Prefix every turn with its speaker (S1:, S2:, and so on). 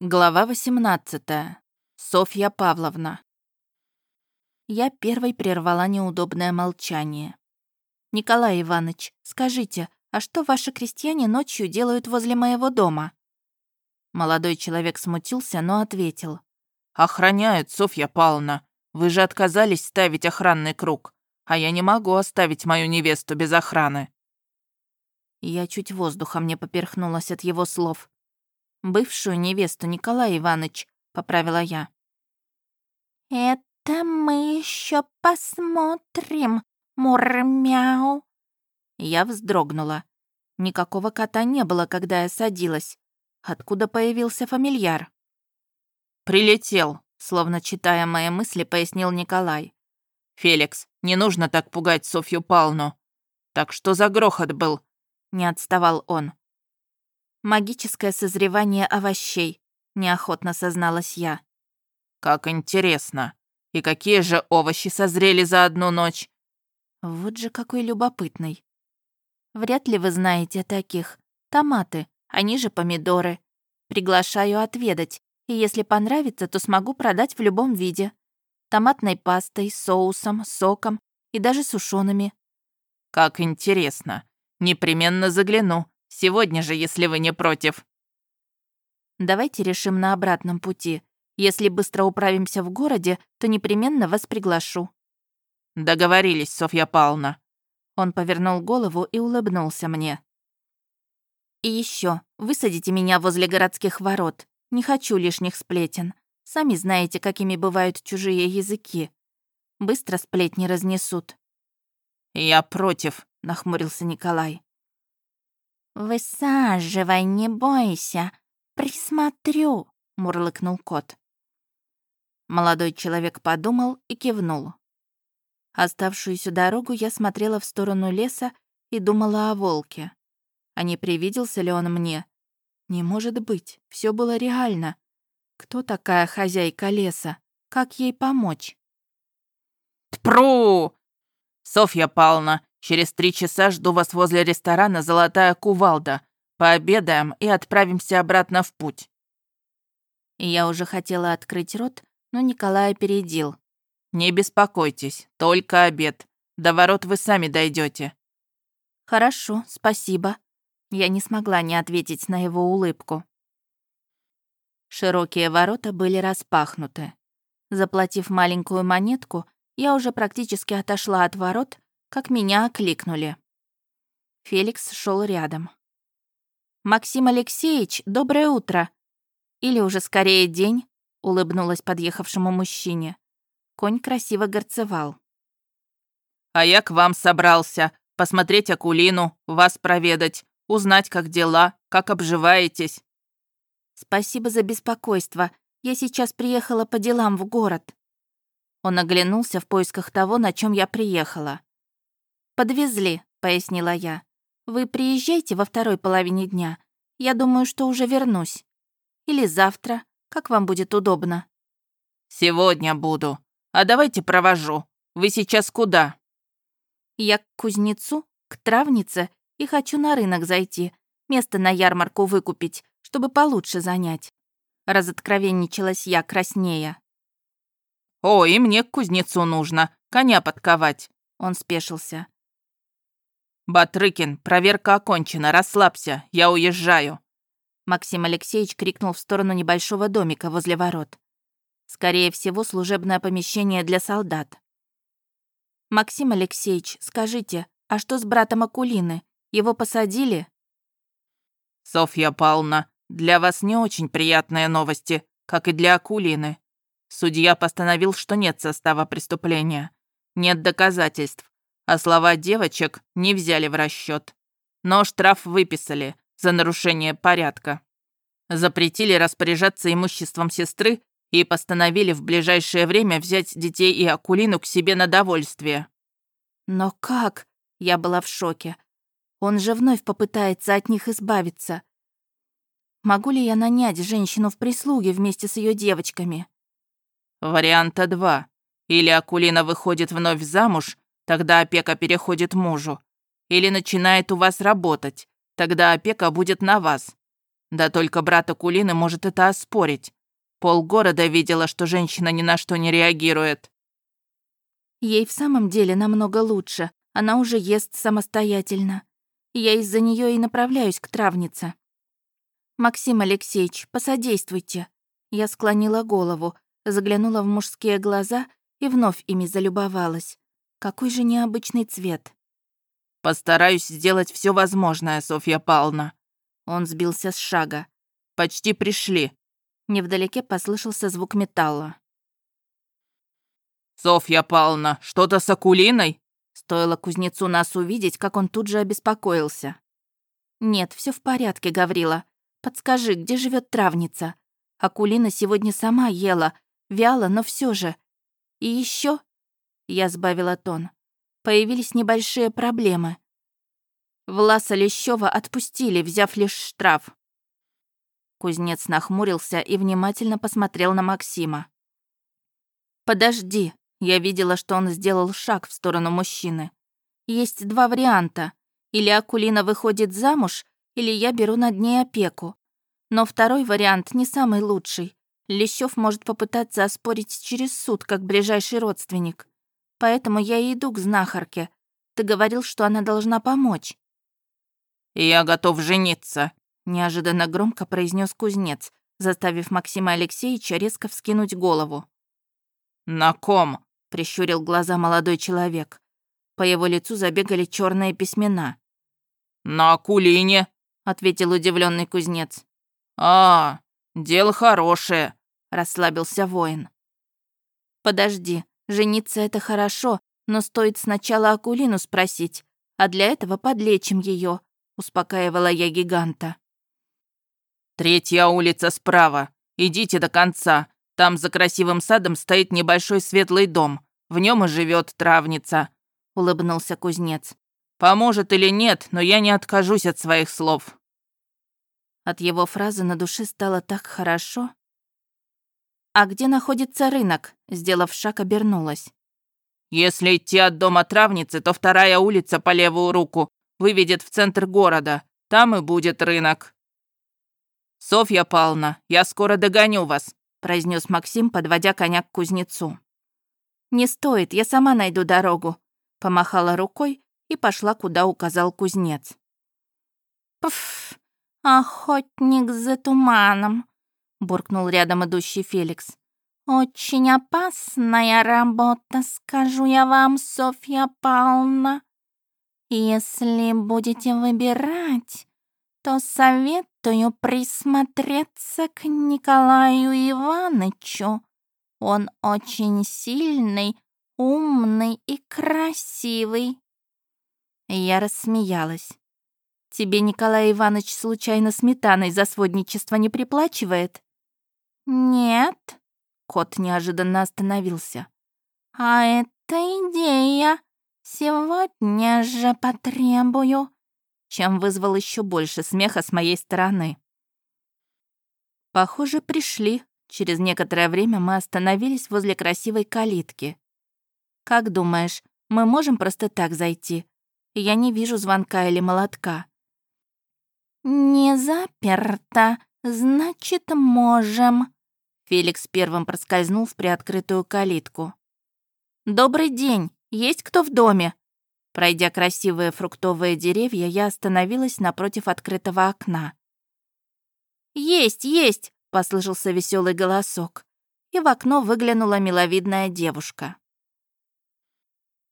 S1: Глава 18. Софья Павловна. Я первой прервала неудобное молчание. «Николай Иванович, скажите, а что ваши крестьяне ночью делают возле моего дома?» Молодой человек смутился, но ответил.
S2: «Охраняют, Софья Павловна. Вы же отказались ставить охранный круг, а я не могу оставить мою невесту без охраны».
S1: Я чуть воздухом не поперхнулась от его слов. Бывшую невесту Николай Иванович, поправила я. Это мы еще посмотрим, мурмяу. Я вздрогнула. Никакого кота не было, когда я садилась. Откуда появился фамильяр?
S2: «Прилетел»,
S1: словно читая мои мысли, пояснил Николай.
S2: «Феликс, не нужно так пугать Софью Палну. Так что за грохот был?»
S1: Не отставал он. Магическое созревание овощей, неохотно созналась я.
S2: Как интересно. И какие же овощи созрели за одну ночь?
S1: Вот же какой любопытный. Вряд ли вы знаете таких. Томаты, они же помидоры. Приглашаю отведать, и если понравится, то смогу продать в любом виде. Томатной пастой, соусом, соком и даже сушеными.
S2: Как интересно. Непременно загляну. Сегодня же, если вы не против».
S1: «Давайте решим на обратном пути. Если быстро управимся в городе, то непременно вас приглашу».
S2: «Договорились, Софья Павловна».
S1: Он повернул голову и улыбнулся мне. «И еще, высадите меня возле городских ворот. Не хочу лишних сплетен. Сами знаете, какими бывают чужие языки. Быстро сплетни разнесут».
S2: «Я против», —
S1: нахмурился Николай. «Высаживай, не бойся, присмотрю», — мурлыкнул кот. Молодой человек подумал и кивнул. Оставшуюся дорогу я смотрела в сторону леса и думала о волке. А не привиделся ли он мне? Не может быть, все было реально. Кто такая хозяйка леса? Как ей помочь?
S2: «Тпру! Софья Павловна, Через три часа жду вас возле ресторана «Золотая кувалда». Пообедаем и отправимся обратно в путь».
S1: Я уже хотела открыть рот, но Николай опередил.
S2: «Не беспокойтесь, только обед. До ворот вы сами дойдете.
S1: «Хорошо, спасибо». Я не смогла не ответить на его улыбку. Широкие ворота были распахнуты. Заплатив маленькую монетку, я уже практически отошла от ворот как меня окликнули. Феликс шел рядом. «Максим Алексеевич, доброе утро!» «Или уже скорее день», — улыбнулась подъехавшему мужчине. Конь красиво горцевал.
S2: «А я к вам собрался. Посмотреть Акулину, вас проведать, узнать, как дела, как обживаетесь».
S1: «Спасибо за беспокойство. Я сейчас приехала по делам в город». Он оглянулся в поисках того, на чем я приехала. «Подвезли», — пояснила я. «Вы приезжайте во второй половине дня. Я думаю, что уже вернусь. Или завтра, как вам будет удобно».
S2: «Сегодня буду. А давайте провожу. Вы сейчас куда?»
S1: «Я к кузнецу, к травнице и хочу на рынок зайти, место на ярмарку выкупить, чтобы получше занять». Разоткровенничалась я краснея.
S2: «О, и мне к кузнецу нужно, коня подковать». Он спешился. «Батрыкин, проверка окончена, расслабься, я уезжаю».
S1: Максим Алексеевич крикнул в сторону небольшого домика возле ворот. Скорее всего, служебное помещение для солдат. «Максим Алексеевич, скажите, а что с братом Акулины? Его посадили?»
S2: «Софья Павловна, для вас не очень приятные новости, как и для Акулины. Судья постановил, что нет состава преступления. Нет доказательств а слова девочек не взяли в расчет. Но штраф выписали за нарушение порядка. Запретили распоряжаться имуществом сестры и постановили в ближайшее время взять детей и Акулину к себе на довольствие.
S1: «Но как?» — я была в шоке. «Он же вновь попытается от них избавиться. Могу ли я нанять женщину в прислуге вместе с ее девочками?»
S2: «Варианта два. Или Акулина выходит вновь замуж, Тогда опека переходит мужу. Или начинает у вас работать. Тогда опека будет на вас. Да только брат Акулины может это оспорить. Полгорода видела, что женщина ни на что не реагирует.
S1: Ей в самом деле намного лучше. Она уже ест самостоятельно. Я из-за нее и направляюсь к травнице. «Максим Алексеевич, посодействуйте». Я склонила голову, заглянула в мужские глаза и вновь ими залюбовалась. Какой же необычный цвет.
S2: «Постараюсь сделать все возможное, Софья Павловна».
S1: Он сбился с шага.
S2: «Почти пришли».
S1: Невдалеке послышался звук металла.
S2: «Софья Павловна, что-то с Акулиной?»
S1: Стоило кузнецу нас увидеть, как он тут же обеспокоился. «Нет, все в порядке, Гаврила. Подскажи, где живет травница? Акулина сегодня сама ела, вяло, но все же. И еще я сбавила тон. Появились небольшие проблемы. Власа Лещева отпустили, взяв лишь штраф. Кузнец нахмурился и внимательно посмотрел на Максима. «Подожди», я видела, что он сделал шаг в сторону мужчины. «Есть два варианта. Или Акулина выходит замуж, или я беру над ней опеку. Но второй вариант не самый лучший. Лещев может попытаться оспорить через суд, как ближайший родственник. Поэтому я и иду к знахарке. Ты говорил, что она должна помочь».
S2: «Я готов жениться», —
S1: неожиданно громко произнес кузнец, заставив Максима Алексеевича резко вскинуть голову.
S2: «На ком?»
S1: — прищурил глаза молодой человек. По его лицу забегали черные письмена.
S2: «На Акулине», — ответил удивленный кузнец. «А, дело хорошее», — расслабился воин.
S1: «Подожди, Жениться это хорошо, но стоит сначала Акулину спросить, а для этого подлечим ее, успокаивала я гиганта.
S2: Третья улица справа. Идите до конца. Там за красивым садом стоит небольшой светлый дом. В нем и живет травница, улыбнулся кузнец. Поможет или нет, но я не откажусь от своих слов.
S1: От его фразы на душе стало так хорошо. «А где находится рынок?» Сделав шаг, обернулась.
S2: «Если идти от дома травницы, то вторая улица по левую руку выведет в центр города. Там и будет рынок». «Софья Павловна, я скоро догоню вас», произнес Максим, подводя коня к кузнецу.
S1: «Не стоит, я сама найду дорогу», помахала рукой и пошла, куда указал кузнец. «Пф, охотник за туманом», буркнул рядом идущий Феликс. «Очень опасная работа, скажу я вам, Софья Павловна. Если будете выбирать, то советую присмотреться к Николаю Ивановичу. Он очень сильный, умный и красивый». Я рассмеялась. «Тебе Николай Иванович случайно сметаной за сводничество не приплачивает?» Кот неожиданно остановился. «А это идея. Сегодня же потребую», чем вызвал еще больше смеха с моей стороны. Похоже, пришли. Через некоторое время мы остановились возле красивой калитки. «Как думаешь, мы можем просто так зайти? Я не вижу звонка или молотка». «Не заперто, значит, можем», Феликс первым проскользнул в приоткрытую калитку. «Добрый день! Есть кто в доме?» Пройдя красивые фруктовые деревья, я остановилась напротив открытого окна. «Есть, есть!» — послышался веселый голосок. И в окно выглянула миловидная девушка.